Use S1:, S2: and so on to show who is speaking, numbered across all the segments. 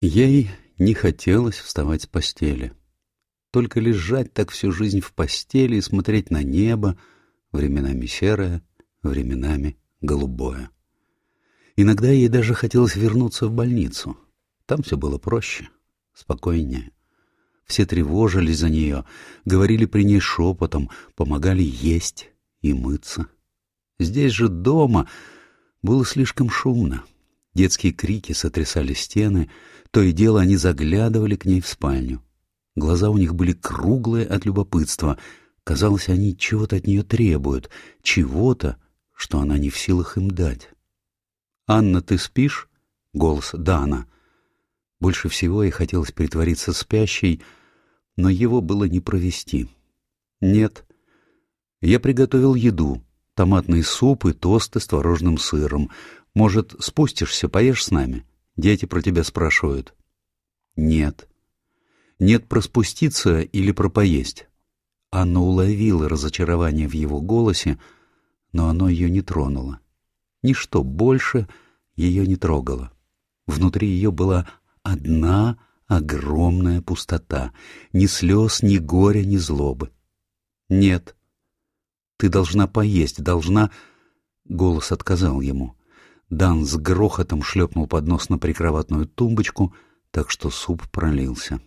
S1: Ей не хотелось вставать с постели. Только лежать так всю жизнь в постели и смотреть на небо, временами серое, временами голубое. Иногда ей даже хотелось вернуться в больницу. Там все было проще, спокойнее. Все тревожились за нее, говорили при ней шепотом, помогали есть и мыться. Здесь же дома было слишком шумно. Детские крики сотрясали стены, то и дело они заглядывали к ней в спальню. Глаза у них были круглые от любопытства. Казалось, они чего-то от нее требуют, чего-то, что она не в силах им дать. «Анна, ты спишь?» — голос Дана. Больше всего ей хотелось притвориться спящей, но его было не провести. «Нет. Я приготовил еду, томатный суп и тосты с творожным сыром. Может, спустишься, поешь с нами? Дети про тебя спрашивают». «Нет». «Нет про спуститься или про поесть?» Анна уловила разочарование в его голосе, но оно ее не тронуло. Ничто больше ее не трогало. Внутри ее была одна огромная пустота, ни слез, ни горя, ни злобы. «Нет, ты должна поесть, должна...» Голос отказал ему. Дан с грохотом шлепнул поднос на прикроватную тумбочку, так что суп пролился.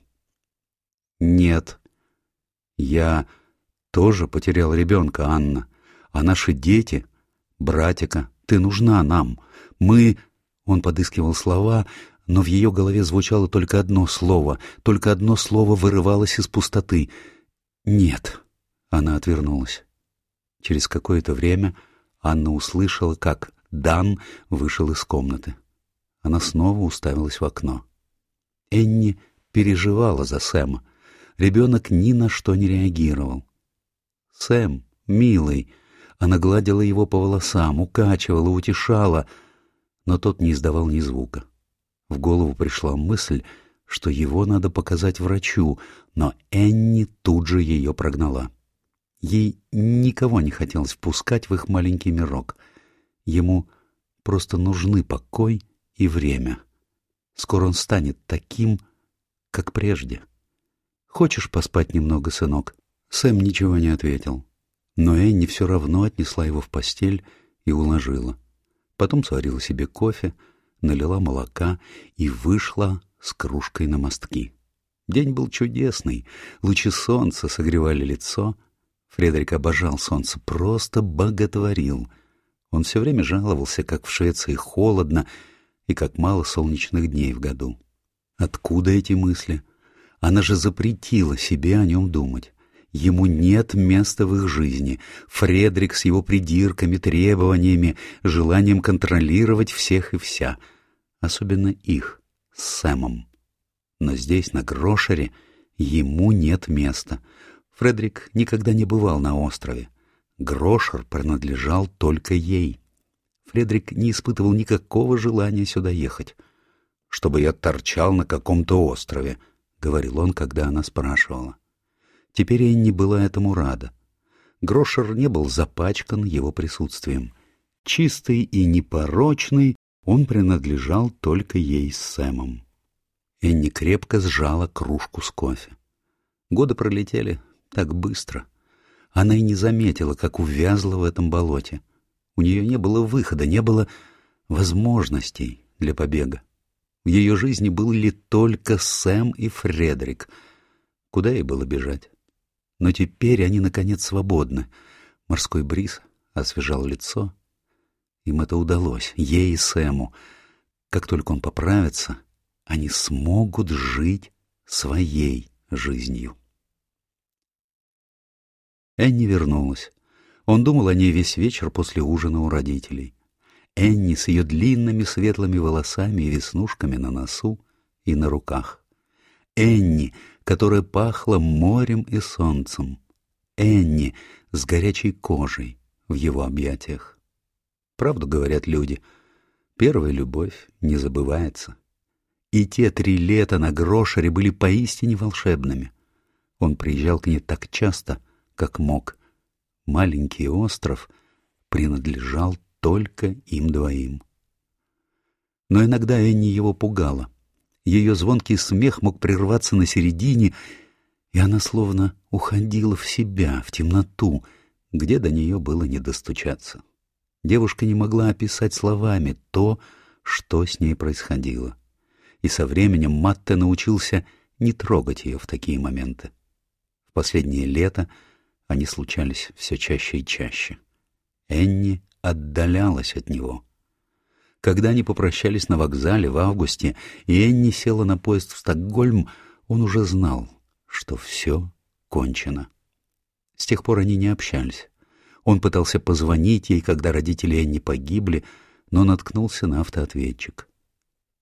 S1: «Нет, я тоже потерял ребенка, Анна, а наши дети, братика, ты нужна нам. Мы...» Он подыскивал слова, но в ее голове звучало только одно слово, только одно слово вырывалось из пустоты. «Нет». Она отвернулась. Через какое-то время Анна услышала, как Дан вышел из комнаты. Она снова уставилась в окно. Энни переживала за Сэма. Ребенок ни на что не реагировал. «Сэм, милый», она гладила его по волосам, укачивала, утешала, но тот не издавал ни звука. В голову пришла мысль, что его надо показать врачу, но Энни тут же ее прогнала. Ей никого не хотелось впускать в их маленький мирок. Ему просто нужны покой и время. Скоро он станет таким, как прежде. «Хочешь поспать немного, сынок?» Сэм ничего не ответил. Но Энни все равно отнесла его в постель и уложила. Потом сварила себе кофе, налила молока и вышла с кружкой на мостки. День был чудесный, лучи солнца согревали лицо. Фредерик обожал солнце, просто боготворил. Он все время жаловался, как в Швеции холодно и как мало солнечных дней в году. Откуда эти мысли? Она же запретила себе о нем думать. Ему нет места в их жизни. Фредрик с его придирками, требованиями, желанием контролировать всех и вся. Особенно их, с Сэмом. Но здесь, на Грошере, ему нет места. Фредрик никогда не бывал на острове. Грошер принадлежал только ей. Фредрик не испытывал никакого желания сюда ехать. «Чтобы я торчал на каком-то острове», — говорил он, когда она спрашивала. Теперь Энни была этому рада. Грошер не был запачкан его присутствием. Чистый и непорочный он принадлежал только ей с Сэмом. Энни крепко сжала кружку с кофе. Годы пролетели так быстро. Она и не заметила, как увязла в этом болоте. У нее не было выхода, не было возможностей для побега. В ее жизни были только Сэм и Фредерик. Куда ей было бежать? Но теперь они, наконец, свободны. Морской бриз освежал лицо. Им это удалось, ей и Сэму. Как только он поправится, они смогут жить своей жизнью. Энни вернулась. Он думал о ней весь вечер после ужина у родителей. Энни с ее длинными светлыми волосами и веснушками на носу и на руках. Энни, которая пахла морем и солнцем. Энни с горячей кожей в его объятиях. Правду говорят люди, первая любовь не забывается. И те три лета на Грошере были поистине волшебными. Он приезжал к ней так часто, как мог. Маленький остров принадлежал только им двоим. Но иногда Энни его пугала — Ее звонкий смех мог прерваться на середине, и она словно уходила в себя, в темноту, где до нее было не достучаться. Девушка не могла описать словами то, что с ней происходило. И со временем Матте научился не трогать ее в такие моменты. В последнее лето они случались все чаще и чаще. Энни отдалялась от него. Когда они попрощались на вокзале в августе, и Энни села на поезд в Стокгольм, он уже знал, что все кончено. С тех пор они не общались. Он пытался позвонить ей, когда родители Энни погибли, но наткнулся на автоответчик.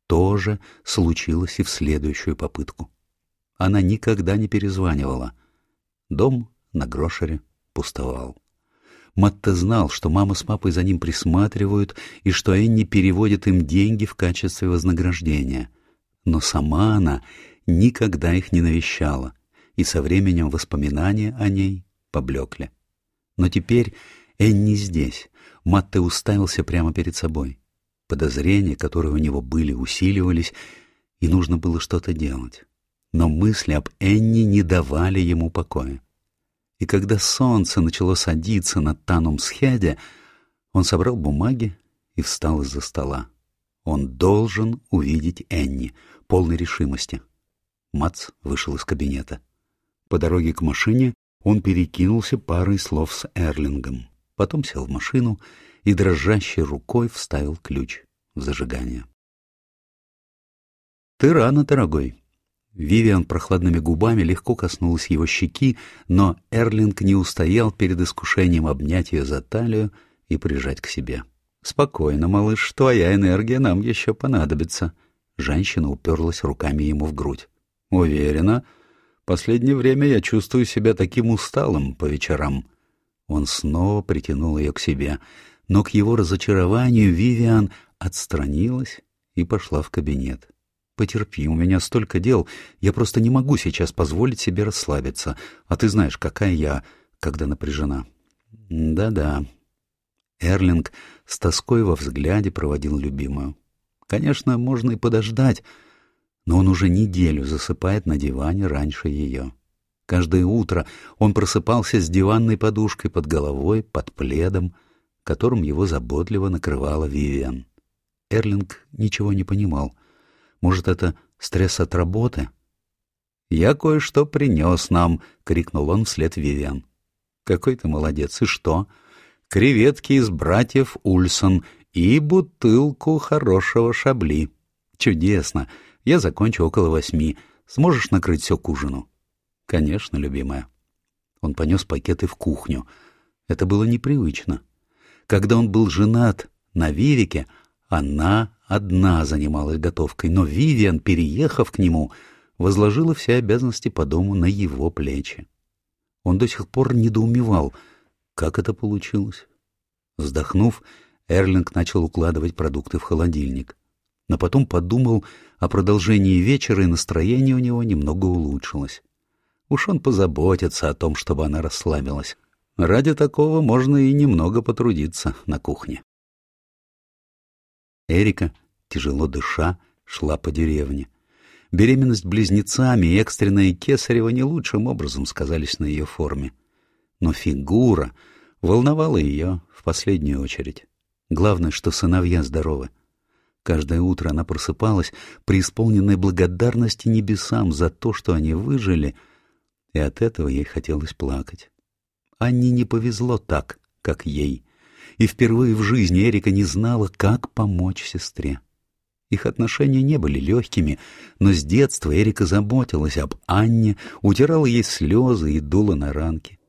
S1: То же случилось и в следующую попытку. Она никогда не перезванивала. Дом на Грошере пустовал. Матта знал, что мама с папой за ним присматривают и что Энни переводит им деньги в качестве вознаграждения. Но сама она никогда их не навещала, и со временем воспоминания о ней поблекли. Но теперь Энни здесь. Матте уставился прямо перед собой. Подозрения, которые у него были, усиливались, и нужно было что-то делать. Но мысли об Энни не давали ему покоя. И когда солнце начало садиться над Танумсхеде, он собрал бумаги и встал из-за стола. Он должен увидеть Энни, полной решимости. Мац вышел из кабинета. По дороге к машине он перекинулся парой слов с Эрлингом, потом сел в машину и дрожащей рукой вставил ключ в зажигание. «Ты рано, дорогой», Вивиан прохладными губами легко коснулась его щеки, но Эрлинг не устоял перед искушением обнять ее за талию и прижать к себе. «Спокойно, малыш, твоя энергия нам еще понадобится». Женщина уперлась руками ему в грудь. «Уверена. Последнее время я чувствую себя таким усталым по вечерам». Он снова притянул ее к себе, но к его разочарованию Вивиан отстранилась и пошла в кабинет. Потерпи, у меня столько дел, я просто не могу сейчас позволить себе расслабиться. А ты знаешь, какая я, когда напряжена. Да-да. Эрлинг с тоской во взгляде проводил любимую. Конечно, можно и подождать, но он уже неделю засыпает на диване раньше ее. Каждое утро он просыпался с диванной подушкой под головой, под пледом, которым его заботливо накрывала Вивиан. Эрлинг ничего не понимал — может, это стресс от работы? «Я кое-что принес нам», — крикнул он вслед Вивиан. «Какой ты молодец! И что?» «Креветки из братьев Ульсон и бутылку хорошего шабли». «Чудесно! Я закончу около восьми. Сможешь накрыть все к ужину?» «Конечно, любимая». Он понес пакеты в кухню. Это было непривычно. Когда он был женат на Вивике, она одна занималась готовкой, но Вивиан, переехав к нему, возложила все обязанности по дому на его плечи. Он до сих пор недоумевал, как это получилось. Вздохнув, Эрлинг начал укладывать продукты в холодильник. Но потом подумал о продолжении вечера, и настроение у него немного улучшилось. Уж он позаботится о том, чтобы она расслабилась. Ради такого можно и немного потрудиться на кухне. Эрика, тяжело дыша, шла по деревне. Беременность близнецами и экстренное кесарево не лучшим образом сказались на ее форме. Но фигура волновала ее в последнюю очередь. Главное, что сыновья здоровы. Каждое утро она просыпалась, преисполненной благодарности небесам за то, что они выжили, и от этого ей хотелось плакать. Анне не повезло так, как ей и впервые в жизни Эрика не знала, как помочь сестре. Их отношения не были легкими, но с детства Эрика заботилась об Анне, утирала ей слезы и дула на ранки.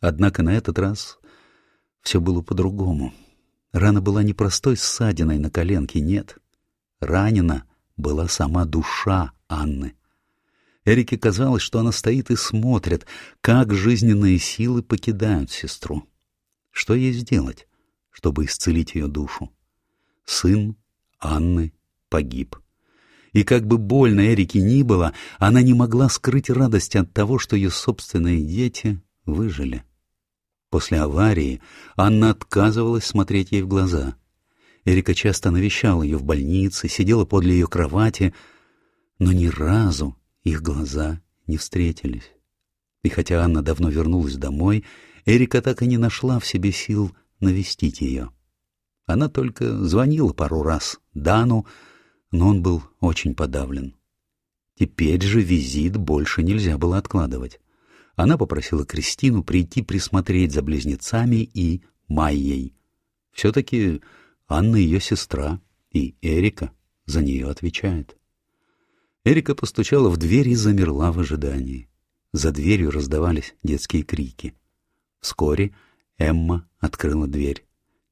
S1: Однако на этот раз все было по-другому. Рана была не простой ссадиной на коленке, нет. Ранена была сама душа Анны. Эрике казалось, что она стоит и смотрит, как жизненные силы покидают сестру. Что ей сделать? Чтобы исцелить ее душу. Сын Анны погиб. И как бы больно Эрике ни было, она не могла скрыть радость от того, что ее собственные дети выжили. После аварии Анна отказывалась смотреть ей в глаза. Эрика часто навещала ее в больнице, сидела подле ее кровати, Но ни разу их глаза не встретились. И хотя Анна давно вернулась домой, Эрика так и не нашла в себе сил навестить ее. Она только звонила пару раз Дану, но он был очень подавлен. Теперь же визит больше нельзя было откладывать. Она попросила Кристину прийти присмотреть за близнецами и Майей. Все-таки Анна ее сестра, и Эрика за нее отвечает. Эрика постучала в дверь и замерла в ожидании. За дверью раздавались детские крики. Вскоре Эмма открыла дверь.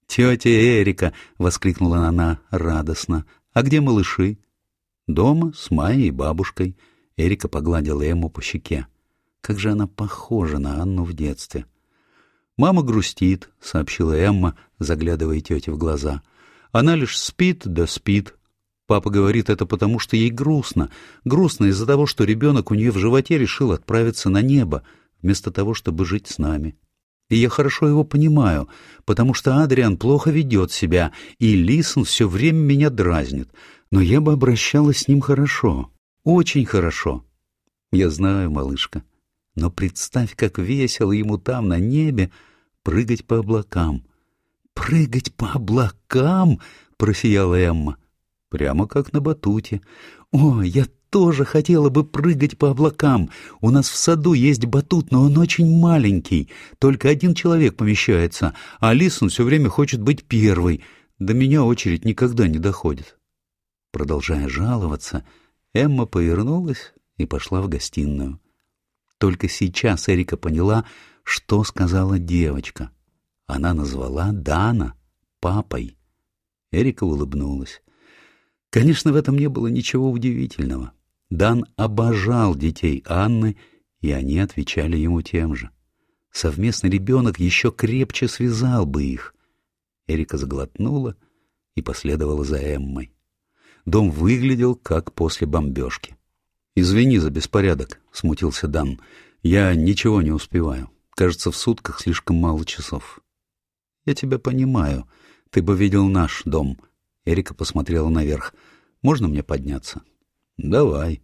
S1: «Тетя Эрика!» — воскликнула она радостно. «А где малыши?» «Дома, с Майей и бабушкой». Эрика погладила Эмму по щеке. Как же она похожа на Анну в детстве. «Мама грустит», — сообщила Эмма, заглядывая тете в глаза. «Она лишь спит да спит. Папа говорит это потому, что ей грустно. Грустно из-за того, что ребенок у нее в животе решил отправиться на небо, вместо того, чтобы жить с нами. И я хорошо его понимаю, потому что Адриан плохо ведет себя, и Лисон все время меня дразнит. Но я бы обращалась с ним хорошо, очень хорошо. Я знаю, малышка, но представь, как весело ему там, на небе, прыгать по облакам. «Прыгать по облакам?» — просияла Эмма. Прямо как на батуте. «О, я тоже хотела бы прыгать по облакам. У нас в саду есть батут, но он очень маленький. Только один человек помещается, а Алисон все время хочет быть первой. До меня очередь никогда не доходит». Продолжая жаловаться, Эмма повернулась и пошла в гостиную. Только сейчас Эрика поняла, что сказала девочка. Она назвала Дана папой. Эрика улыбнулась. Конечно, в этом не было ничего удивительного. Дан обожал детей Анны, и они отвечали ему тем же. Совместный ребенок еще крепче связал бы их. Эрика заглотнула и последовала за Эммой. Дом выглядел, как после бомбежки. «Извини за беспорядок», — смутился Дан. «Я ничего не успеваю. Кажется, в сутках слишком мало часов». «Я тебя понимаю. Ты бы видел наш дом», Эрика посмотрела наверх. «Можно мне подняться?» «Давай».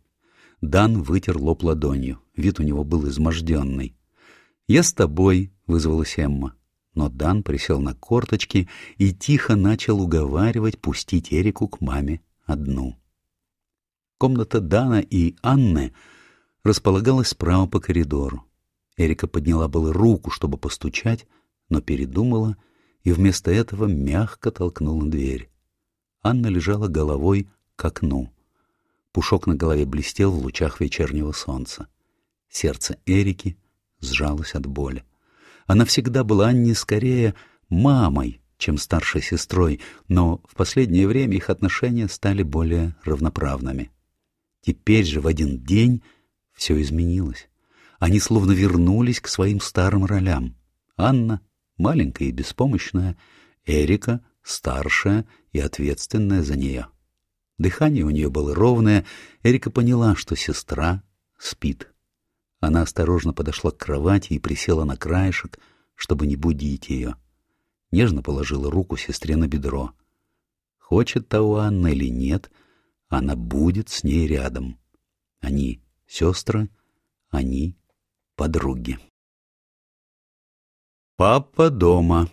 S1: Дан вытер лоб ладонью. Вид у него был изможденный. «Я с тобой», — вызвалась Эмма. Но Дан присел на корточки и тихо начал уговаривать пустить Эрику к маме одну. Комната Дана и Анны располагалась справа по коридору. Эрика подняла было руку, чтобы постучать, но передумала и вместо этого мягко толкнула дверь. Анна лежала головой к окну. Пушок на голове блестел в лучах вечернего солнца. Сердце Эрики сжалось от боли. Она всегда была Анне скорее мамой, чем старшей сестрой, но в последнее время их отношения стали более равноправными. Теперь же в один день все изменилось. Они словно вернулись к своим старым ролям. Анна, маленькая и беспомощная, Эрика, старшая и ответственная за нее. Дыхание у нее было ровное, Эрика поняла, что сестра спит. Она осторожно подошла к кровати и присела на краешек, чтобы не будить ее. Нежно положила руку сестре на бедро. Хочет того Анна или нет, она будет с ней рядом. Они сестры, они подруги. «Папа дома!»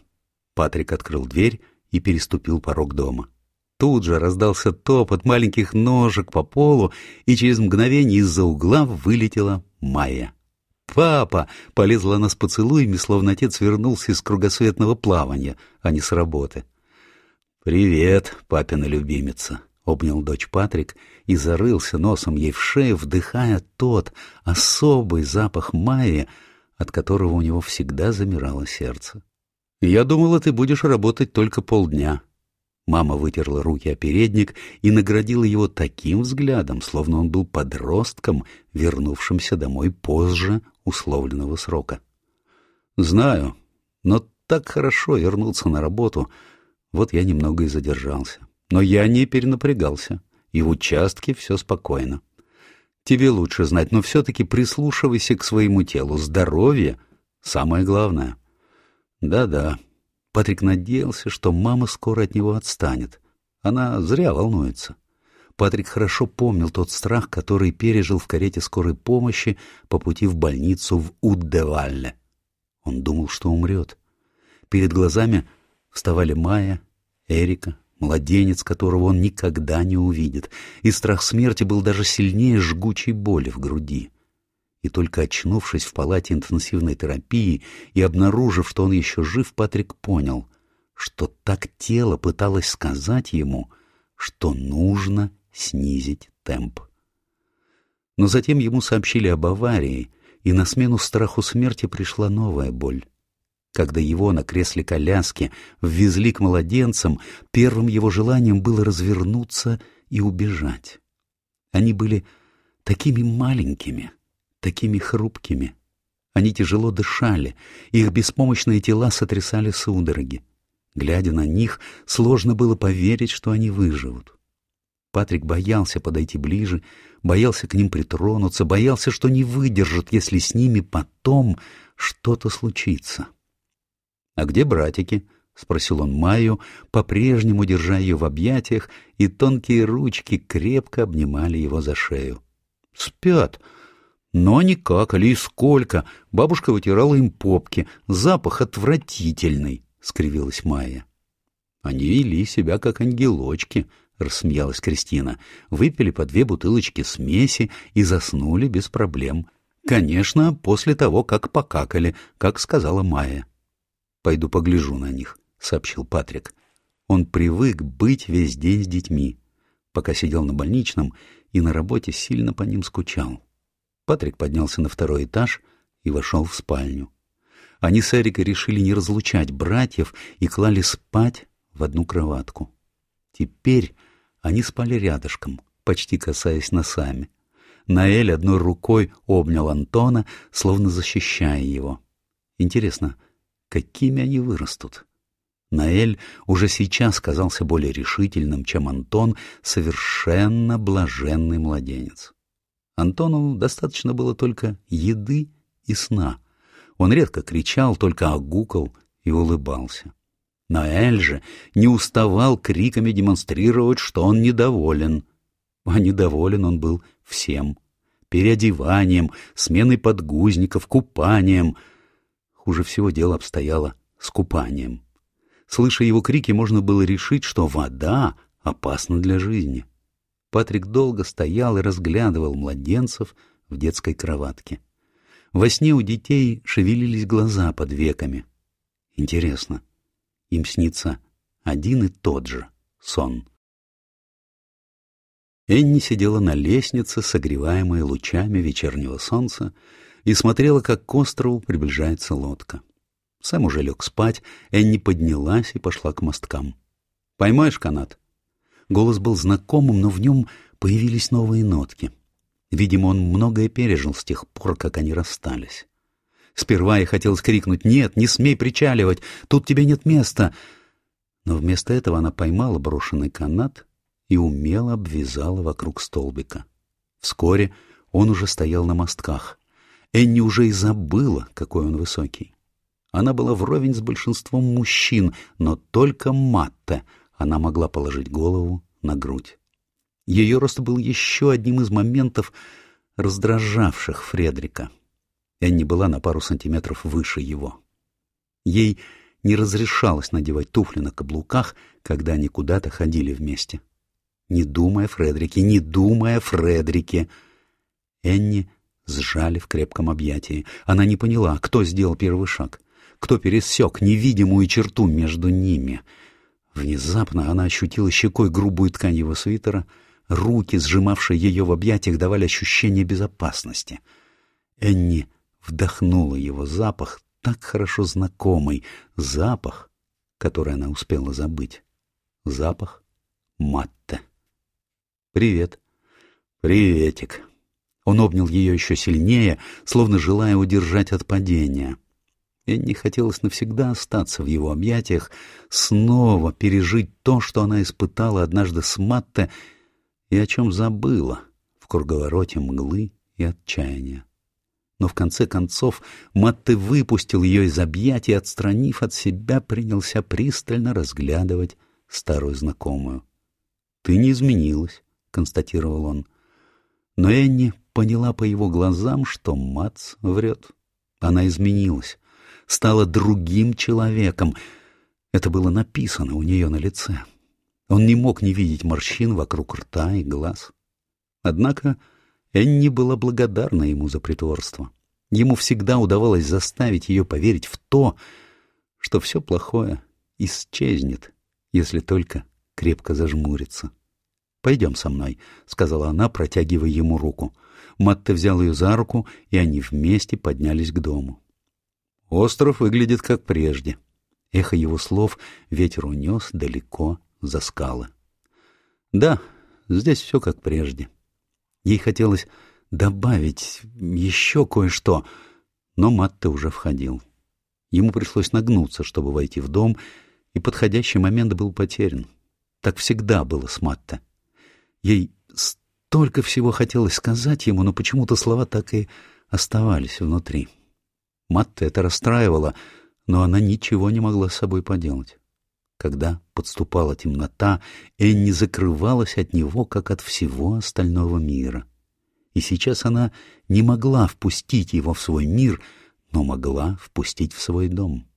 S1: Патрик открыл дверь и переступил порог дома. Тут же раздался топот маленьких ножек по полу, и через мгновение из-за угла вылетела Майя. «Папа!» — полезла она с поцелуями, словно отец вернулся из кругосветного плавания, а не с работы. «Привет, папина любимица!» — обнял дочь Патрик и зарылся носом ей в шею, вдыхая тот особый запах Майи, от которого у него всегда замирало сердце. «Я думала, ты будешь работать только полдня». Мама вытерла руки о передник и наградила его таким взглядом, словно он был подростком, вернувшимся домой позже условленного срока. «Знаю, но так хорошо вернуться на работу. Вот я немного и задержался. Но я не перенапрягался, и в участке все спокойно. Тебе лучше знать, но все-таки прислушивайся к своему телу. Здоровье — самое главное». Да-да. Патрик надеялся, что мама скоро от него отстанет. Она зря волнуется. Патрик хорошо помнил тот страх, который пережил в карете скорой помощи по пути в больницу в Уддевалле. Он думал, что умрет. Перед глазами вставали Майя, Эрика, младенец, которого он никогда не увидит, и страх смерти был даже сильнее жгучей боли в груди. И только очнувшись в палате интенсивной терапии и обнаружив, что он еще жив, Патрик понял, что так тело пыталось сказать ему, что нужно снизить темп. Но затем ему сообщили об аварии, и на смену страху смерти пришла новая боль. Когда его на кресле коляски ввезли к младенцам, первым его желанием было развернуться и убежать. Они были такими маленькими, такими хрупкими. Они тяжело дышали, их беспомощные тела сотрясали судороги. Глядя на них, сложно было поверить, что они выживут. Патрик боялся подойти ближе, боялся к ним притронуться, боялся, что не выдержит, если с ними потом что-то случится. — А где братики? — спросил он Майю, по-прежнему держа ее в объятиях, и тонкие ручки крепко обнимали его за шею. — Спят. Но никак, али сколько. Бабушка вытирала им попки. Запах отвратительный, — скривилась Майя. Они вели себя, как ангелочки, —— рассмеялась Кристина. «Выпили по две бутылочки смеси и заснули без проблем. Конечно, после того, как покакали, как сказала Майя». «Пойду погляжу на них», — сообщил Патрик. Он привык быть весь день с детьми. Пока сидел на больничном и на работе сильно по ним скучал. Патрик поднялся на второй этаж и вошел в спальню. Они с Эрикой решили не разлучать братьев и клали спать в одну кроватку. Теперь они спали рядышком, почти касаясь носами. Наэль одной рукой обнял Антона, словно защищая его. Интересно, какими они вырастут? Наэль уже сейчас казался более решительным, чем Антон, совершенно блаженный младенец. Антону достаточно было только еды и сна. Он редко кричал, только огукал и улыбался. Ноэль же не уставал криками демонстрировать, что он недоволен. А недоволен он был всем. Переодеванием, сменой подгузников, купанием. Хуже всего дело обстояло с купанием. Слыша его крики, можно было решить, что вода опасна для жизни. Патрик долго стоял и разглядывал младенцев в детской кроватке. Во сне у детей шевелились глаза под веками. Интересно, — им снится один и тот же сон. Энни сидела на лестнице, согреваемой лучами вечернего солнца, и смотрела, как к острову приближается лодка. Сам уже лег спать, Энни поднялась и пошла к мосткам. «Поймаешь канат?» Голос был знакомым, но в нем появились новые нотки. Видимо, он многое пережил с тех пор, как они расстались. Сперва я хотел крикнуть «Нет, не смей причаливать! Тут тебе нет места!» Но вместо этого она поймала брошенный канат и умело обвязала вокруг столбика. Вскоре он уже стоял на мостках. Энни уже и забыла, какой он высокий. Она была вровень с большинством мужчин, но только Матте она могла положить голову на грудь. Ее рост был еще одним из моментов, раздражавших Фредрика. Энни была на пару сантиметров выше его. Ей не разрешалось надевать туфли на каблуках, когда они куда-то ходили вместе. Не думая Фредрике, не думая Фредрике. Энни сжали в крепком объятии. Она не поняла, кто сделал первый шаг, кто пересек невидимую черту между ними. Внезапно она ощутила щекой грубую ткань его свитера, руки, сжимавшие ее в объятиях, давали ощущение безопасности. Энни вдохнула его запах, так хорошо знакомый, запах, который она успела забыть. Запах Матте. «Привет». «Приветик». Он обнял ее еще сильнее, словно желая удержать от падения. Не хотелось навсегда остаться в его объятиях, снова пережить то, что она испытала однажды с Матте и о чем забыла в круговороте мглы и отчаяния но в конце концов Матте выпустил ее из объятий, отстранив от себя, принялся пристально разглядывать старую знакомую. — Ты не изменилась, — констатировал он. Но Энни поняла по его глазам, что Мац врет. Она изменилась, стала другим человеком. Это было написано у нее на лице. Он не мог не видеть морщин вокруг рта и глаз. Однако Энни была благодарна ему за притворство. Ему всегда удавалось заставить ее поверить в то, что все плохое исчезнет, если только крепко зажмурится. «Пойдем со мной», — сказала она, протягивая ему руку. Матте взял ее за руку, и они вместе поднялись к дому. Остров выглядит как прежде. Эхо его слов ветер унес далеко за скалы. Да, здесь все как прежде. Ей хотелось добавить еще кое-что, но Матте уже входил. Ему пришлось нагнуться, чтобы войти в дом, и подходящий момент был потерян. Так всегда было с Матте. Ей столько всего хотелось сказать ему, но почему-то слова так и оставались внутри. Матте это расстраивало, но она ничего не могла с собой поделать. Когда подступала темнота, Энни закрывалась от него, как от всего остального мира. И сейчас она не могла впустить его в свой мир, но могла впустить в свой дом.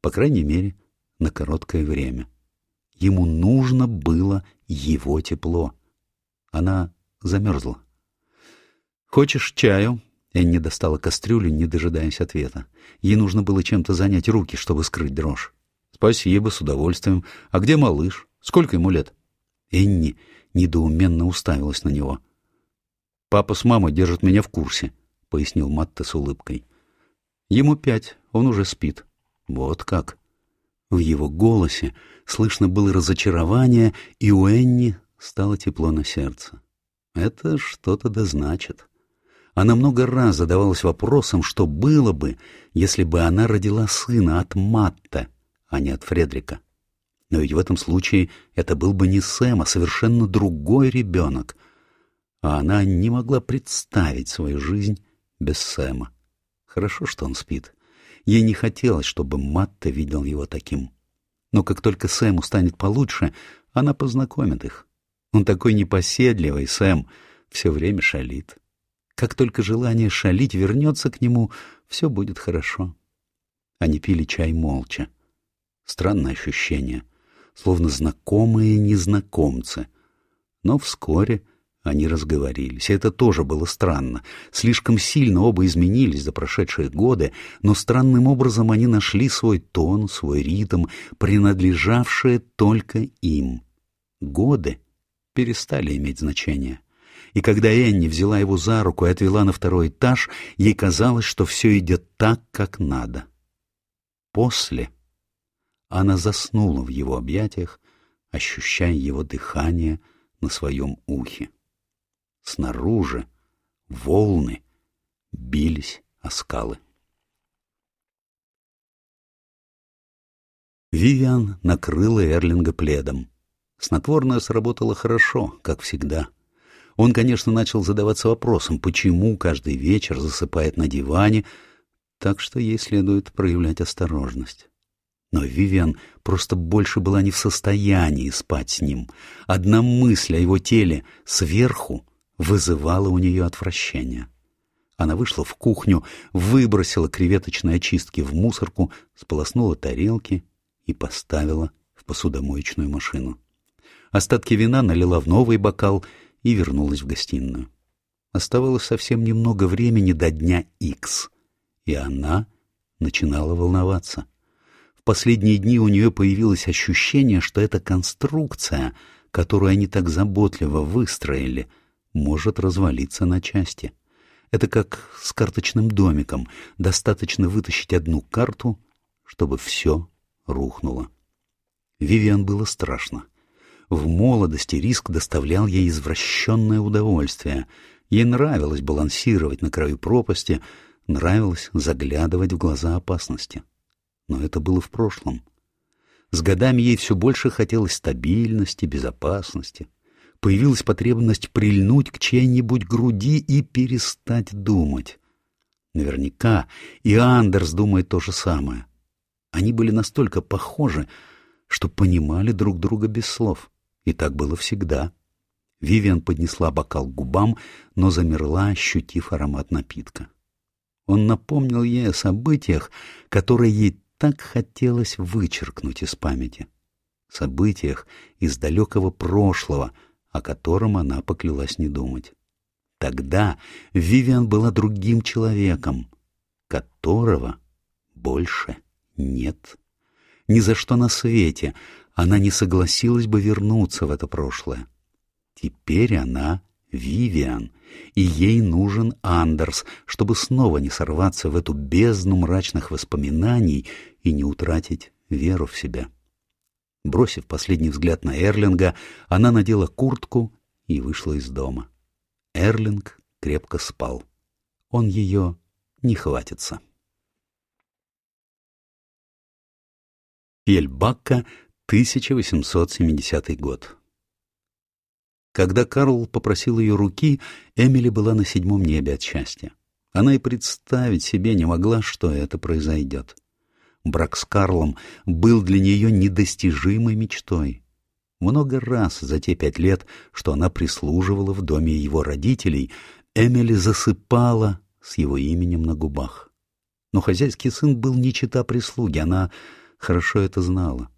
S1: По крайней мере, на короткое время. Ему нужно было его тепло. Она замерзла. «Хочешь чаю?» Энни достала кастрюлю, не дожидаясь ответа. Ей нужно было чем-то занять руки, чтобы скрыть дрожь. «Спасибо, с удовольствием. А где малыш? Сколько ему лет?» Энни недоуменно уставилась на него. «Папа с мамой держат меня в курсе», — пояснил Матте с улыбкой. «Ему пять, он уже спит». «Вот как». В его голосе слышно было разочарование, и у Энни стало тепло на сердце. Это что-то да значит. Она много раз задавалась вопросом, что было бы, если бы она родила сына от Матта, а не от Фредрика. Но ведь в этом случае это был бы не Сэм, а совершенно другой ребенок. А она не могла представить свою жизнь без Сэма. Хорошо, что он спит. Ей не хотелось, чтобы Матта видел его таким. Но как только Сэму станет получше, она познакомит их. Он такой непоседливый, Сэм, все время шалит. Как только желание шалить вернется к нему, все будет хорошо. Они пили чай молча. Странное ощущение, словно знакомые незнакомцы. Но вскоре они разговорились. Это тоже было странно. Слишком сильно оба изменились за прошедшие годы, но странным образом они нашли свой тон, свой ритм, принадлежавшие только им. Годы перестали иметь значение. И когда Энни взяла его за руку и отвела на второй этаж, ей казалось, что все идет так, как надо. После она заснула в его объятиях, ощущая его дыхание на своем ухе. Снаружи волны бились о скалы. Вивиан накрыла Эрлинга пледом. Снотворное сработало хорошо, как всегда. Он, конечно, начал задаваться вопросом, почему каждый вечер засыпает на диване, так что ей следует проявлять осторожность. Но Вивиан просто больше была не в состоянии спать с ним. Одна мысль о его теле сверху вызывала у нее отвращение. Она вышла в кухню, выбросила креветочные очистки в мусорку, сполоснула тарелки и поставила в посудомоечную машину. Остатки вина налила в новый бокал и вернулась в гостиную. Оставалось совсем немного времени до дня Икс, и она начинала волноваться. В последние дни у нее появилось ощущение, что эта конструкция, которую они так заботливо выстроили, может развалиться на части. Это как с карточным домиком. Достаточно вытащить одну карту, чтобы все рухнуло. Вивиан было страшно. В молодости риск доставлял ей извращенное удовольствие. Ей нравилось балансировать на краю пропасти, нравилось заглядывать в глаза опасности. Но это было в прошлом. С годами ей все больше хотелось стабильности, безопасности. Появилась потребность прильнуть к чьей-нибудь груди и перестать думать. Наверняка и Андерс думает то же самое. Они были настолько похожи, что понимали друг друга без слов. И так было всегда. Вивиан поднесла бокал к губам, но замерла, ощутив аромат напитка. Он напомнил ей о событиях, которые ей так хотелось вычеркнуть из памяти. Событиях из далекого прошлого, о котором она поклялась не думать. Тогда Вивиан была другим человеком, которого больше нет. Ни за что на свете она не согласилась бы вернуться в это прошлое. Теперь она Вивиан, и ей нужен Андерс, чтобы снова не сорваться в эту бездну мрачных воспоминаний и не утратить веру в себя. Бросив последний взгляд на Эрлинга, она надела куртку и вышла из дома. Эрлинг крепко спал. Он ее не хватится. Ельбакка, 1870 год. Когда Карл попросил ее руки, Эмили была на седьмом небе от счастья. Она и представить себе не могла, что это произойдет. Брак с Карлом был для нее недостижимой мечтой. Много раз за те пять лет, что она прислуживала в доме его родителей, Эмили засыпала с его именем на губах. Но хозяйский сын был не чита прислуги, она хорошо это знала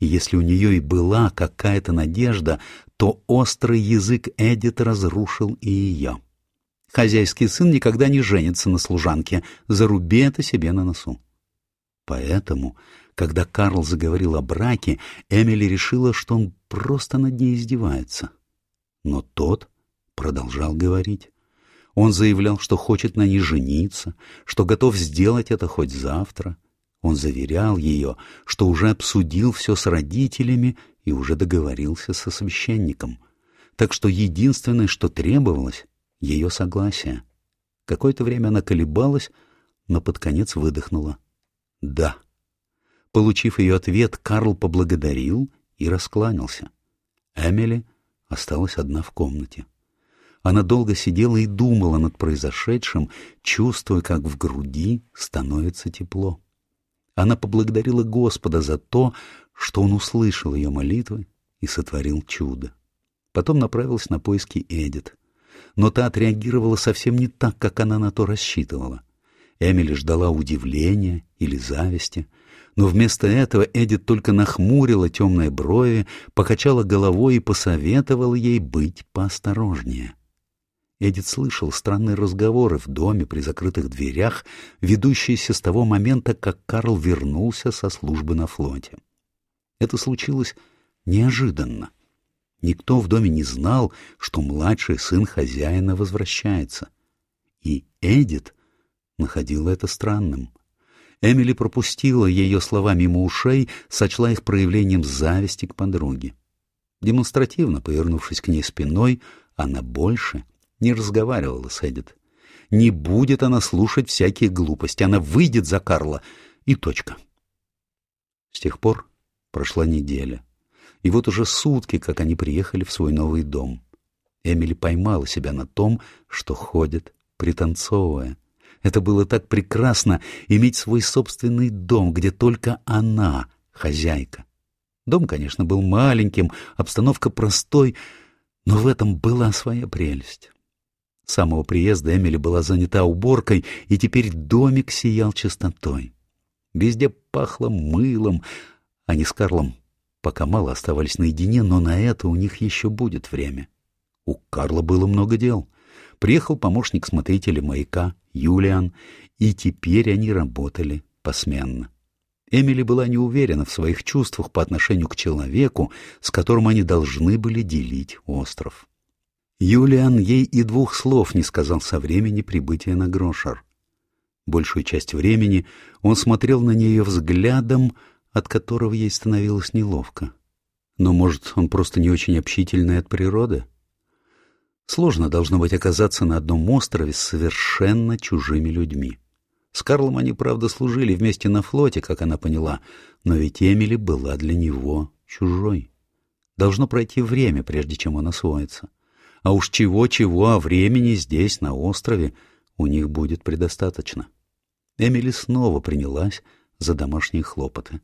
S1: и если у нее и была какая-то надежда, то острый язык Эдит разрушил и ее. Хозяйский сын никогда не женится на служанке, заруби это себе на носу. Поэтому, когда Карл заговорил о браке, Эмили решила, что он просто над ней издевается. Но тот продолжал говорить. Он заявлял, что хочет на ней жениться, что готов сделать это хоть завтра — он заверял ее, что уже обсудил все с родителями и уже договорился со священником. Так что единственное, что требовалось, — ее согласие. Какое-то время она колебалась, но под конец выдохнула. «Да». Получив ее ответ, Карл поблагодарил и раскланялся. Эмили осталась одна в комнате. Она долго сидела и думала над произошедшим, чувствуя, как в груди становится тепло. Она поблагодарила Господа за то, что Он услышал ее молитвы и сотворил чудо. Потом направилась на поиски Эдит. Но та отреагировала совсем не так, как она на то рассчитывала. Эмили ждала удивления или зависти, но вместо этого Эдит только нахмурила темные брови, покачала головой и посоветовала ей быть поосторожнее. Эдит слышал странные разговоры в доме при закрытых дверях, ведущиеся с того момента, как Карл вернулся со службы на флоте. Это случилось неожиданно. Никто в доме не знал, что младший сын хозяина возвращается. И Эдит находила это странным. Эмили пропустила ее слова мимо ушей, сочла их проявлением зависти к подруге. Демонстративно повернувшись к ней спиной, она больше — не разговаривала с Эдит. Не будет она слушать всякие глупости, она выйдет за Карла, и точка. С тех пор прошла неделя, и вот уже сутки, как они приехали в свой новый дом. Эмили поймала себя на том, что ходит, пританцовывая. Это было так прекрасно иметь свой собственный дом, где только она хозяйка. Дом, конечно, был маленьким, обстановка простой, но в этом была своя прелесть. С самого приезда Эмили была занята уборкой, и теперь домик сиял чистотой. Везде пахло мылом. Они с Карлом пока мало оставались наедине, но на это у них еще будет время. У Карла было много дел. Приехал помощник смотрителя маяка, Юлиан, и теперь они работали посменно. Эмили была не уверена в своих чувствах по отношению к человеку, с которым они должны были делить остров. Юлиан ей и двух слов не сказал со времени прибытия на Грошер. Большую часть времени он смотрел на нее взглядом, от которого ей становилось неловко. Но, может, он просто не очень общительный от природы? Сложно должно быть оказаться на одном острове с совершенно чужими людьми. С Карлом они, правда, служили вместе на флоте, как она поняла, но ведь Эмили была для него чужой. Должно пройти время, прежде чем он освоится. А уж чего-чего, а времени здесь, на острове, у них будет предостаточно. Эмили снова принялась за домашние хлопоты.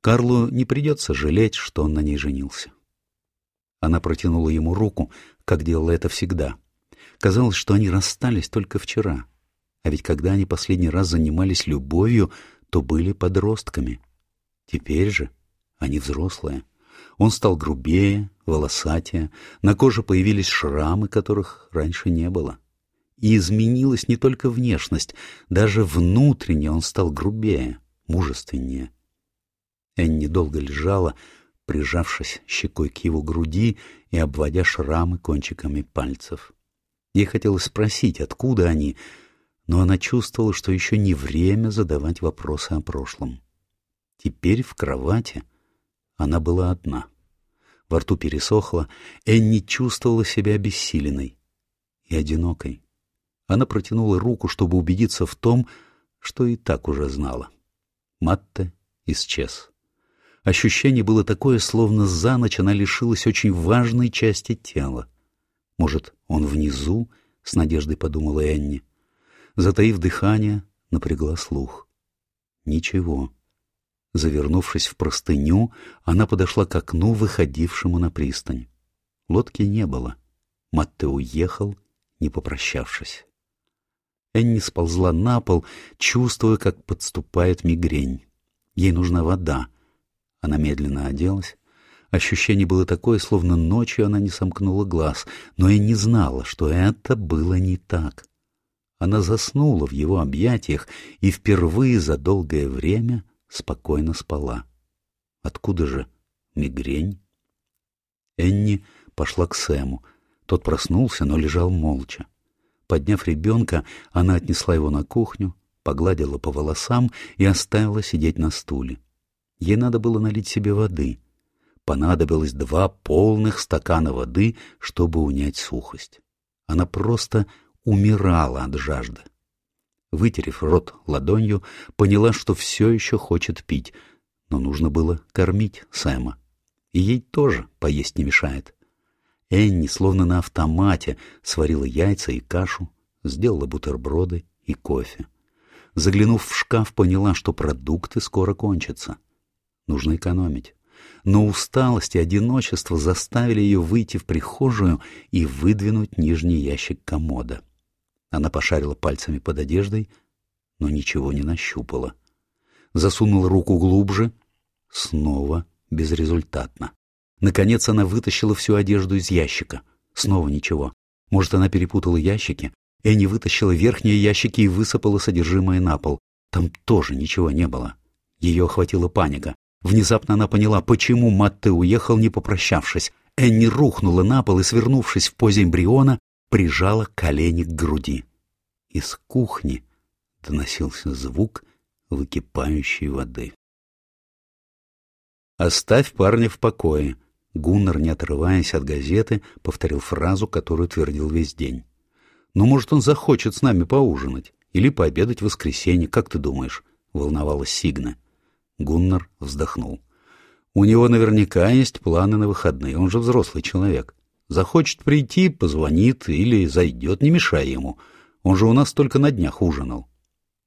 S1: Карлу не придется жалеть, что он на ней женился. Она протянула ему руку, как делала это всегда. Казалось, что они расстались только вчера. А ведь когда они последний раз занимались любовью, то были подростками. Теперь же они взрослые. Он стал грубее, волосатее, на коже появились шрамы, которых раньше не было. И изменилась не только внешность, даже внутренне он стал грубее, мужественнее. Энни долго лежала, прижавшись щекой к его груди и обводя шрамы кончиками пальцев. Ей хотелось спросить, откуда они, но она чувствовала, что еще не время задавать вопросы о прошлом. Теперь в кровати она была одна. Во рту пересохло, Энни чувствовала себя обессиленной и одинокой. Она протянула руку, чтобы убедиться в том, что и так уже знала. Матте исчез. Ощущение было такое, словно за ночь она лишилась очень важной части тела. Может, он внизу, — с надеждой подумала Энни. Затаив дыхание, напрягла слух. Ничего. Завернувшись в простыню, она подошла к окну, выходившему на пристань. Лодки не было. Матте уехал, не попрощавшись. Энни сползла на пол, чувствуя, как подступает мигрень. Ей нужна вода. Она медленно оделась. Ощущение было такое, словно ночью она не сомкнула глаз, но и не знала, что это было не так. Она заснула в его объятиях и впервые за долгое время спокойно спала. Откуда же мигрень? Энни пошла к Сэму. Тот проснулся, но лежал молча. Подняв ребенка, она отнесла его на кухню, погладила по волосам и оставила сидеть на стуле. Ей надо было налить себе воды. Понадобилось два полных стакана воды, чтобы унять сухость. Она просто умирала от жажды. Вытерев рот ладонью, поняла, что все еще хочет пить, но нужно было кормить Сэма. И ей тоже поесть не мешает. Энни, словно на автомате, сварила яйца и кашу, сделала бутерброды и кофе. Заглянув в шкаф, поняла, что продукты скоро кончатся. Нужно экономить. Но усталость и одиночество заставили ее выйти в прихожую и выдвинуть нижний ящик комода. Она пошарила пальцами под одеждой, но ничего не нащупала. Засунула руку глубже, снова безрезультатно. Наконец она вытащила всю одежду из ящика. Снова ничего. Может, она перепутала ящики? Энни вытащила верхние ящики и высыпала содержимое на пол. Там тоже ничего не было. Ее охватила паника. Внезапно она поняла, почему Матте уехал, не попрощавшись. Энни рухнула на пол и, свернувшись в позе эмбриона, прижала колени к груди. Из кухни доносился звук выкипающей воды. «Оставь парня в покое», — Гуннар, не отрываясь от газеты, повторил фразу, которую твердил весь день. «Ну, может, он захочет с нами поужинать или пообедать в воскресенье, как ты думаешь?» — волновалась Сигна. Гуннар вздохнул. «У него наверняка есть планы на выходные, он же взрослый человек. Захочет прийти, позвонит или зайдет, не мешай ему. Он же у нас только на днях ужинал.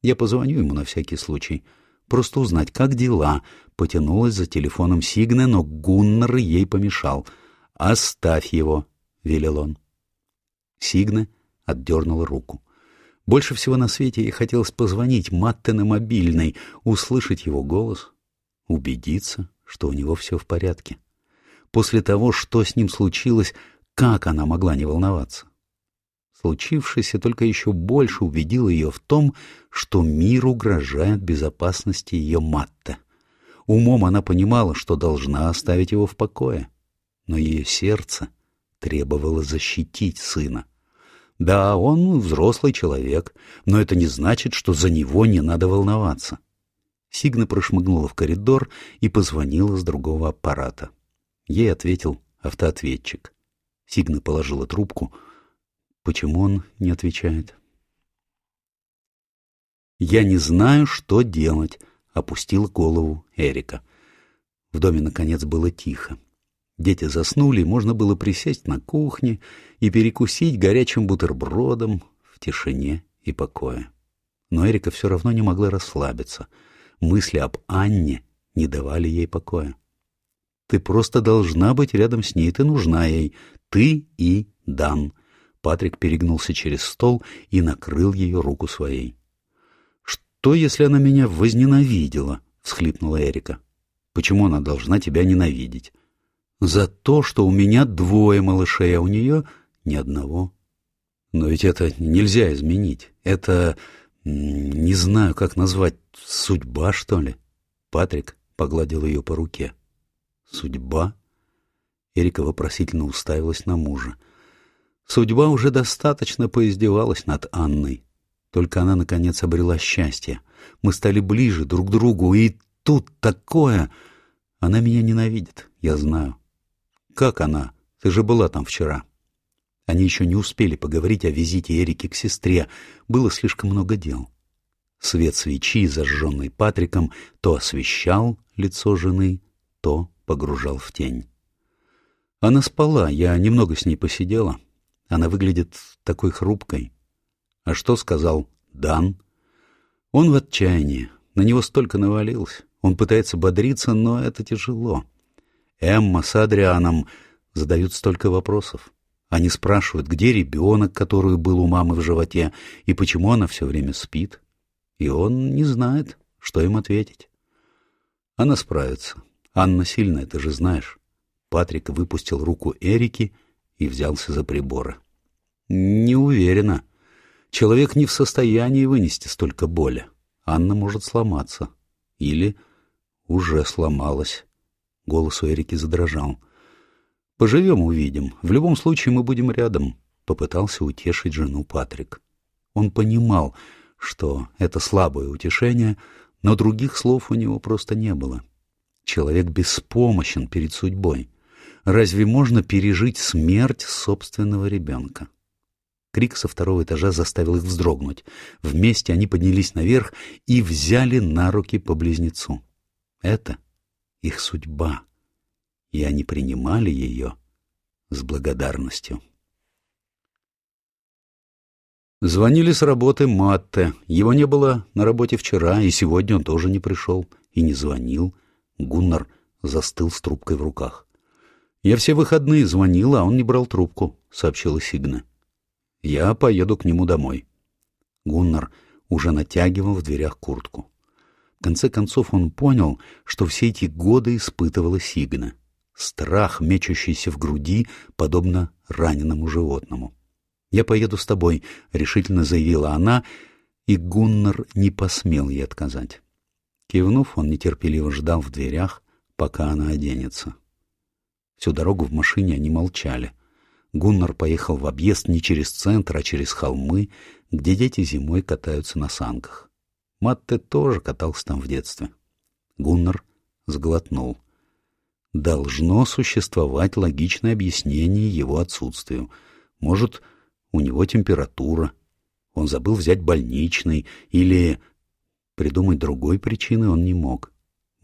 S1: Я позвоню ему на всякий случай. Просто узнать, как дела. Потянулась за телефоном Сигне, но Гуннар ей помешал. «Оставь его», — велел он. Сигне отдернула руку. Больше всего на свете ей хотелось позвонить Матте на мобильный, услышать его голос, убедиться, что у него все в порядке. После того, что с ним случилось, как она могла не волноваться? Случившееся только еще больше убедило ее в том, что мир угрожает безопасности ее Матта. Умом она понимала, что должна оставить его в покое, но ее сердце требовало защитить сына. Да, он взрослый человек, но это не значит, что за него не надо волноваться. Сигна прошмыгнула в коридор и позвонила с другого аппарата. Ей ответил автоответчик. Сигна положила трубку. Почему он не отвечает? «Я не знаю, что делать», — опустила голову Эрика. В доме, наконец, было тихо. Дети заснули, можно было присесть на кухне и перекусить горячим бутербродом в тишине и покое. Но Эрика все равно не могла расслабиться. Мысли об Анне не давали ей покоя. Ты просто должна быть рядом с ней, ты нужна ей, ты и Дан. Патрик перегнулся через стол и накрыл ее руку своей. «Что, если она меня возненавидела?» — всхлипнула Эрика. «Почему она должна тебя ненавидеть?» «За то, что у меня двое малышей, а у нее ни одного». «Но ведь это нельзя изменить. Это, не знаю, как назвать, судьба, что ли?» Патрик погладил ее по руке. «Судьба?» Эрика вопросительно уставилась на мужа. Судьба уже достаточно поиздевалась над Анной. Только она, наконец, обрела счастье. Мы стали ближе друг к другу, и тут такое... Она меня ненавидит, я знаю. Как она? Ты же была там вчера. Они еще не успели поговорить о визите Эрики к сестре. Было слишком много дел. Свет свечи, зажженный Патриком, то освещал лицо жены, то погружал в тень. Она спала, я немного с ней посидела. Она выглядит такой хрупкой. А что сказал Дан? Он в отчаянии. На него столько навалилось. Он пытается бодриться, но это тяжело. Эмма с Адрианом задают столько вопросов. Они спрашивают, где ребенок, который был у мамы в животе, и почему она все время спит. И он не знает, что им ответить. Она справится. Анна сильная, ты же знаешь. Патрик выпустил руку Эрики и взялся за приборы. Не уверена. Человек не в состоянии вынести столько боли. Анна может сломаться. Или уже сломалась. Голос у Эрики задрожал. «Поживем, увидим. В любом случае мы будем рядом», — попытался утешить жену Патрик. Он понимал, что это слабое утешение, но других слов у него просто не было. Человек беспомощен перед судьбой. Разве можно пережить смерть собственного ребенка? Крик со второго этажа заставил их вздрогнуть. Вместе они поднялись наверх и взяли на руки по близнецу. Это их судьба, и они принимали ее с благодарностью. Звонили с работы Матте. Его не было на работе вчера, и сегодня он тоже не пришел и не звонил. Гуннар застыл с трубкой в руках. «Я все выходные звонила, а он не брал трубку», — сообщила Сигна. «Я поеду к нему домой». Гуннар уже натягивал в дверях куртку. В конце концов он понял, что все эти годы испытывала Сигна. Страх, мечущийся в груди, подобно раненому животному. «Я поеду с тобой», — решительно заявила она, и Гуннар не посмел ей отказать. Кивнув, он нетерпеливо ждал в дверях, пока она оденется. Всю дорогу в машине они молчали. Гуннар поехал в объезд не через центр, а через холмы, где дети зимой катаются на санках. Матте тоже катался там в детстве. Гуннар сглотнул. Должно существовать логичное объяснение его отсутствию. Может, у него температура, он забыл взять больничный, или... Придумать другой причины он не мог.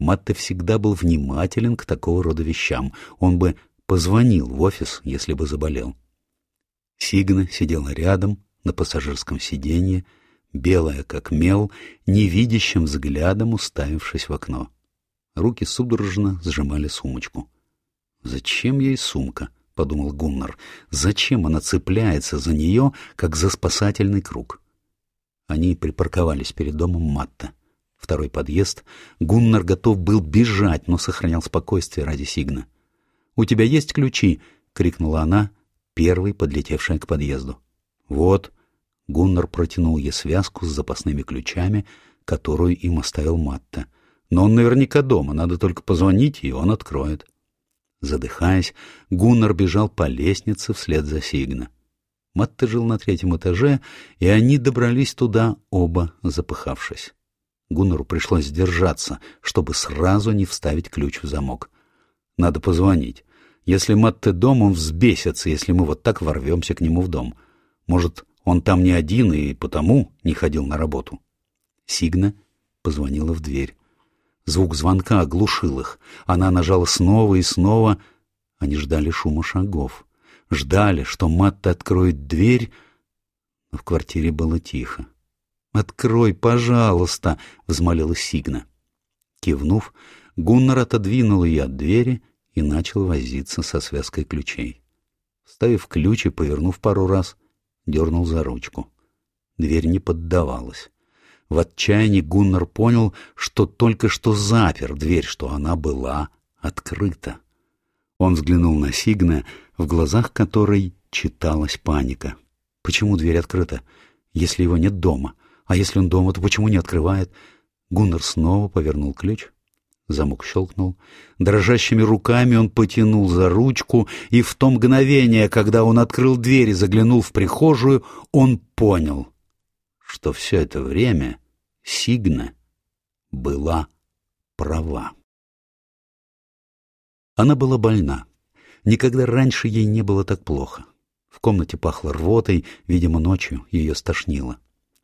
S1: Матте всегда был внимателен к такого рода вещам. Он бы позвонил в офис, если бы заболел. Сигна сидела рядом, на пассажирском сиденье, белая как мел, невидящим взглядом уставившись в окно. Руки судорожно сжимали сумочку. «Зачем ей сумка?» — подумал Гуннар. «Зачем она цепляется за нее, как за спасательный круг?» Они припарковались перед домом Матта второй подъезд, Гуннар готов был бежать, но сохранял спокойствие ради Сигна. «У тебя есть ключи?» — крикнула она, первой подлетевшая к подъезду. «Вот». Гуннар протянул ей связку с запасными ключами, которую им оставил Матта. «Но он наверняка дома, надо только позвонить, и он откроет». Задыхаясь, Гуннар бежал по лестнице вслед за Сигна. Матта жил на третьем этаже, и они добрались туда, оба запыхавшись. Гуннеру пришлось сдержаться, чтобы сразу не вставить ключ в замок. Надо позвонить. Если Матте дом, он взбесится, если мы вот так ворвемся к нему в дом. Может, он там не один и потому не ходил на работу. Сигна позвонила в дверь. Звук звонка оглушил их. Она нажала снова и снова. Они ждали шума шагов. Ждали, что Матте откроет дверь, но в квартире было тихо. «Открой, пожалуйста!» — взмолилась Сигна. Кивнув, Гуннар отодвинул ее от двери и начал возиться со связкой ключей. В Ставив ключ и повернув пару раз, дернул за ручку. Дверь не поддавалась. В отчаянии Гуннар понял, что только что запер дверь, что она была открыта. Он взглянул на Сигна, в глазах которой читалась паника. Почему дверь открыта, если его нет дома? А если он дома, то почему не открывает? Гуннар снова повернул ключ. Замок щелкнул. Дрожащими руками он потянул за ручку, и в то мгновение, когда он открыл дверь и заглянул в прихожую, он понял, что все это время Сигна была права. Она была больна. Никогда раньше ей не было так плохо. В комнате пахло рвотой, видимо, ночью ее стошнило.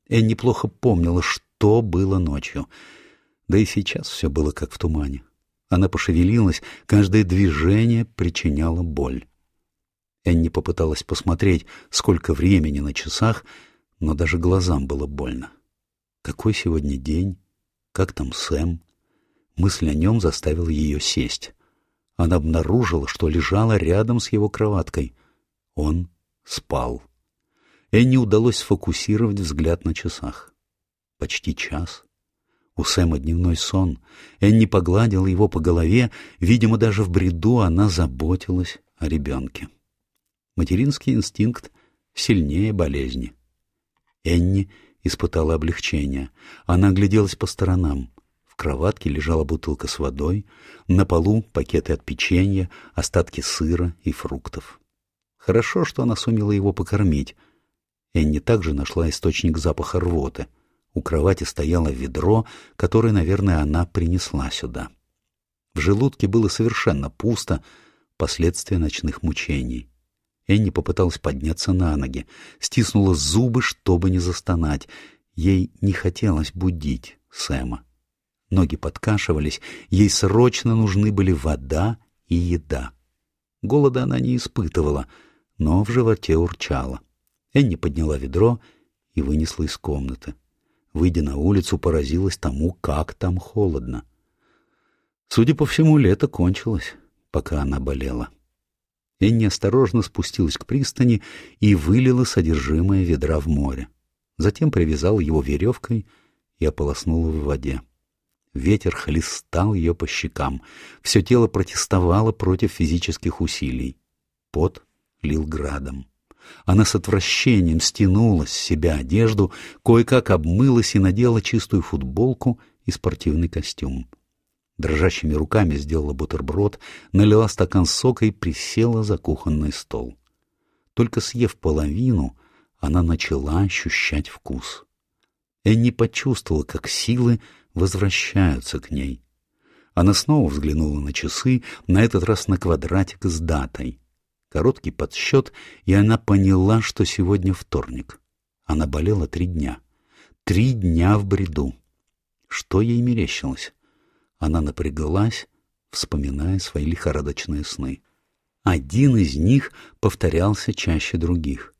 S1: Энни плохо помнила, что было ночью. Да и сейчас все было как в тумане. Она пошевелилась, каждое движение причиняло боль. Энни попыталась посмотреть, сколько времени на часах, но даже глазам было больно. Какой сегодня день? Как там Сэм? Мысль о нем заставила ее сесть. Она обнаружила, что лежала рядом с его кроваткой. Он спал. Энни удалось сфокусировать взгляд на часах. Почти час. У Сэма дневной сон. Энни погладила его по голове. Видимо, даже в бреду она заботилась о ребенке. Материнский инстинкт сильнее болезни. Энни испытала облегчение. Она огляделась по сторонам. В кроватке лежала бутылка с водой, на полу пакеты от печенья, остатки сыра и фруктов. Хорошо, что она сумела его покормить. Энни также нашла источник запаха рвоты. У кровати стояло ведро, которое, наверное, она принесла сюда. В желудке было совершенно пусто, последствия ночных мучений. Энни попыталась подняться на ноги, стиснула зубы, чтобы не застонать. Ей не хотелось будить Сэма. Ноги подкашивались, ей срочно нужны были вода и еда. Голода она не испытывала, но в животе урчала. Энни подняла ведро и вынесла из комнаты. Выйдя на улицу, поразилась тому, как там холодно. Судя по всему, лето кончилось, пока она болела. Энни осторожно спустилась к пристани и вылила содержимое ведра в море. Затем привязала его веревкой и ополоснула в воде. Ветер хлестал ее по щекам. Все тело протестовало против физических усилий. Пот лил градом. Она с отвращением стянула с себя одежду, кое-как обмылась и надела чистую футболку и спортивный костюм. Дрожащими руками сделала бутерброд, налила стакан сока и присела за кухонный стол. Только съев половину, она начала ощущать вкус. Энни почувствовала, как силы возвращаются к ней. Она снова взглянула на часы, на этот раз на квадратик с датой. Короткий подсчет, и она поняла, что сегодня вторник. Она болела три дня. Три дня в бреду. Что ей мерещилось? Она напряглась, вспоминая свои лихорадочные сны. Один из них повторялся чаще других.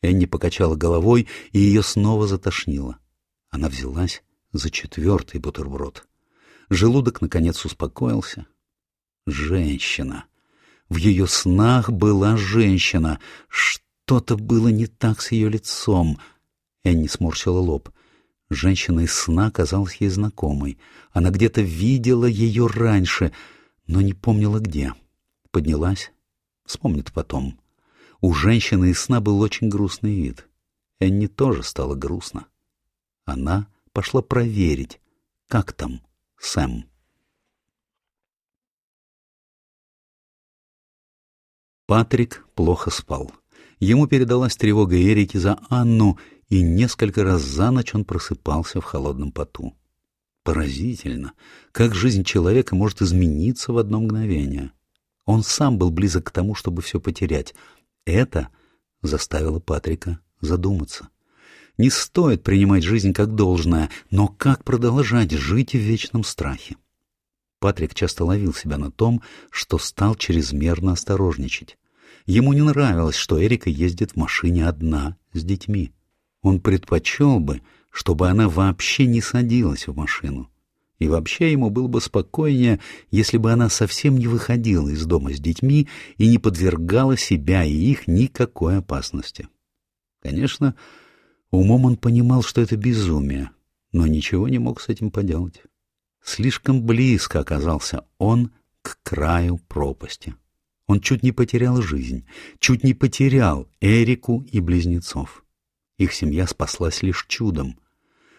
S1: Энни покачала головой, и ее снова затошнило. Она взялась за четвертый бутерброд. Желудок, наконец, успокоился. Женщина. В ее снах была женщина. Что-то было не так с ее лицом. Энни сморщила лоб. Женщина из сна казалась ей знакомой. Она где-то видела ее раньше, но не помнила где. Поднялась. Вспомнит потом. У женщины из сна был очень грустный вид. Энни тоже стало грустно. Она пошла проверить, как там Сэм. Патрик плохо спал. Ему передалась тревога Эрики за Анну, и несколько раз за ночь он просыпался в холодном поту. Поразительно, как жизнь человека может измениться в одно мгновение. Он сам был близок к тому, чтобы все потерять. Это заставило Патрика задуматься. Не стоит принимать жизнь как должное, но как продолжать жить в вечном страхе? Патрик часто ловил себя на том, что стал чрезмерно осторожничать. Ему не нравилось, что Эрика ездит в машине одна с детьми. Он предпочел бы, чтобы она вообще не садилась в машину. И вообще ему было бы спокойнее, если бы она совсем не выходила из дома с детьми и не подвергала себя и их никакой опасности. Конечно, умом он понимал, что это безумие, но ничего не мог с этим поделать. Слишком близко оказался он к краю пропасти. Он чуть не потерял жизнь, чуть не потерял Эрику и близнецов. Их семья спаслась лишь чудом.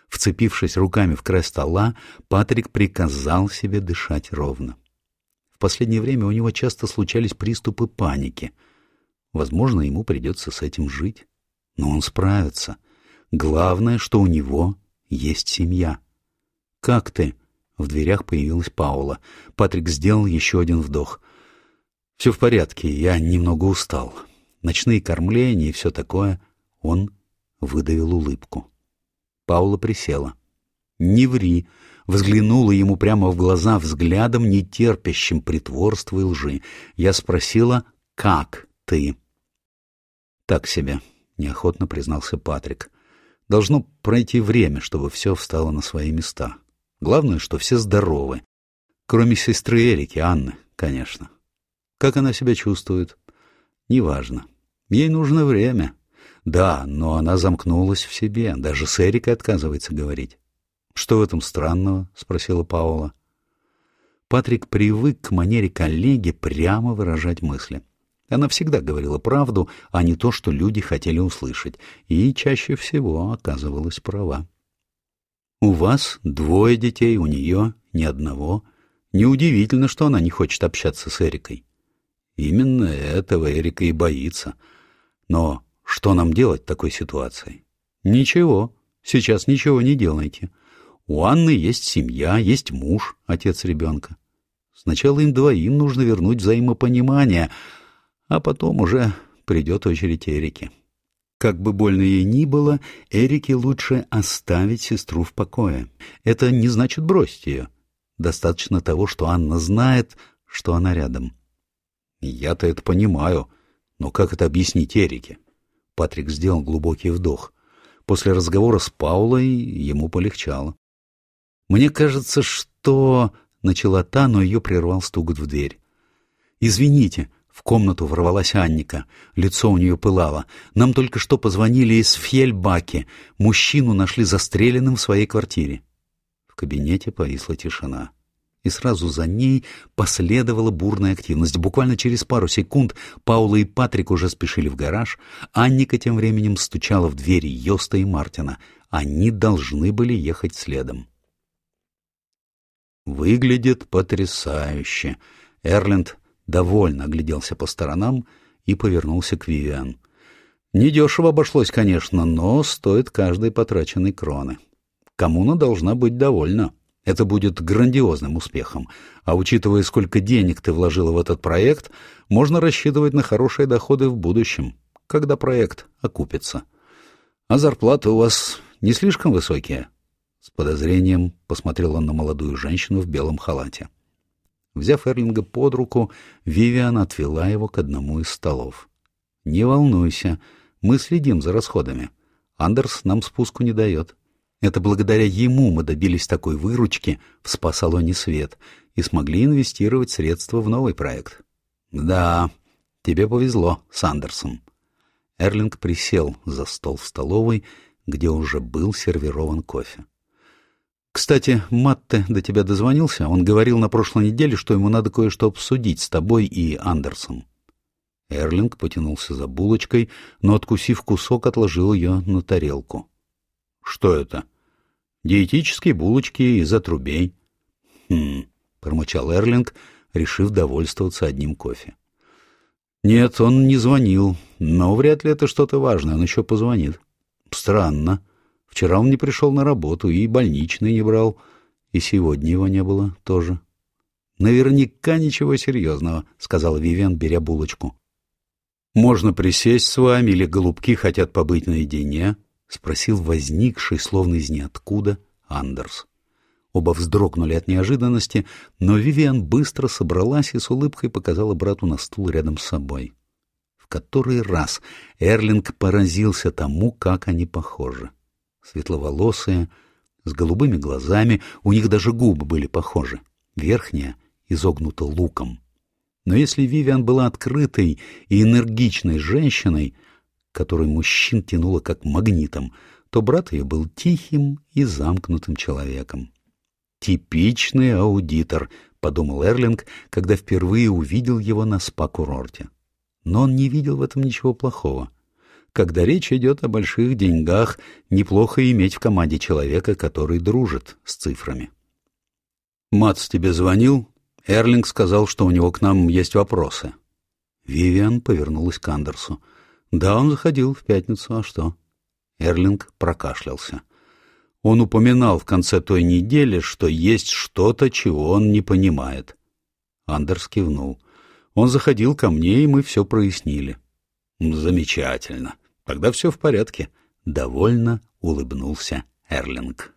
S1: Вцепившись руками в край стола, Патрик приказал себе дышать ровно. В последнее время у него часто случались приступы паники. Возможно, ему придется с этим жить. Но он справится. Главное, что у него есть семья. «Как ты?» В дверях появилась Паула. Патрик сделал еще один вдох. «Все в порядке, я немного устал. Ночные кормления и все такое». Он выдавил улыбку. Паула присела. «Не ври!» Взглянула ему прямо в глаза взглядом, нетерпящим притворства и лжи. Я спросила, «Как ты?» «Так себе», — неохотно признался Патрик. «Должно пройти время, чтобы все встало на свои места. Главное, что все здоровы. Кроме сестры Эрики, Анны, конечно. Как она себя чувствует? Неважно. Ей нужно время. Да, но она замкнулась в себе, даже с Эрикой отказывается говорить. «Что в этом странного?» — спросила Паула. Патрик привык к манере коллеги прямо выражать мысли. Она всегда говорила правду, а не то, что люди хотели услышать, и чаще всего оказывалась права. «У вас двое детей, у нее ни одного. Неудивительно, что она не хочет общаться с Эрикой». Именно этого Эрика и боится. Но что нам делать в такой ситуации? Ничего, сейчас ничего не делайте. У Анны есть семья, есть муж, отец ребенка. Сначала им двоим нужно вернуть взаимопонимание, а потом уже придет очередь Эрике. Как бы больно ей ни было, Эрике лучше оставить сестру в покое. Это не значит бросить ее. Достаточно того, что Анна знает, что она рядом. Я-то это понимаю, но как это объяснить Эрике? Патрик сделал глубокий вдох. После разговора с Паулой ему полегчало. «Мне кажется, что...» — начала та, но ее прервал стук в дверь. «Извините», — в комнату ворвалась Анника. Лицо у нее пылало. «Нам только что позвонили из Фьельбаки. Мужчину нашли застреленным в своей квартире». В кабинете повисла тишина и сразу за ней последовала бурная активность. Буквально через пару секунд Паула и Патрик уже спешили в гараж, Анника тем временем стучала в двери Йоста и Мартина. Они должны были ехать следом. «Выглядит потрясающе!» Эрленд довольно огляделся по сторонам и повернулся к Вивиан. «Недешево обошлось, конечно, но стоит каждой потраченной кроны. Коммуна должна быть довольна». Это будет грандиозным успехом, а учитывая, сколько денег ты вложила в этот проект, можно рассчитывать на хорошие доходы в будущем, когда проект окупится. А зарплаты у вас не слишком высокие? С подозрением посмотрел он на молодую женщину в белом халате. Взяв Эрлинга под руку, Вивиан отвела его к одному из столов. «Не волнуйся, мы следим за расходами. Андерс нам спуску не дает». Это благодаря ему мы добились такой выручки в спа-салоне «Свет» и смогли инвестировать средства в новый проект. Да, тебе повезло, Сандерсон. Эрлинг присел за стол в столовой, где уже был сервирован кофе. «Кстати, Матте до тебя дозвонился. Он говорил на прошлой неделе, что ему надо кое-что обсудить с тобой и Андерсом». Эрлинг потянулся за булочкой, но, откусив кусок, отложил ее на тарелку. Что это? Диетические булочки из отрубей. Хм, промычал Эрлинг, решив довольствоваться одним кофе. Нет, он не звонил, но вряд ли это что-то важное, он еще позвонит. Странно. Вчера он не пришел на работу и больничный не брал, и сегодня его не было тоже. Наверняка ничего серьезного, сказал Вивен, беря булочку. Можно присесть с вами, или голубки хотят побыть наедине, — спросил возникший, словно из ниоткуда, Андерс. Оба вздрогнули от неожиданности, но Вивиан быстро собралась и с улыбкой показала брату на стул рядом с собой. В который раз Эрлинг поразился тому, как они похожи. Светловолосые, с голубыми глазами, у них даже губы были похожи. Верхняя изогнута луком. Но если Вивиан была открытой и энергичной женщиной, которой мужчин тянуло как магнитом, то брат ее был тихим и замкнутым человеком. «Типичный аудитор», — подумал Эрлинг, когда впервые увидел его на спа-курорте. Но он не видел в этом ничего плохого. Когда речь идет о больших деньгах, неплохо иметь в команде человека, который дружит с цифрами. «Мац тебе звонил?» Эрлинг сказал, что у него к нам есть вопросы. Вивиан повернулась к Андерсу. «Да, он заходил в пятницу, а что?» Эрлинг прокашлялся. Он упоминал в конце той недели, что есть что-то, чего он не понимает. Андерс кивнул. Он заходил ко мне, и мы все прояснили. «Замечательно. Тогда все в порядке», — довольно улыбнулся Эрлинг.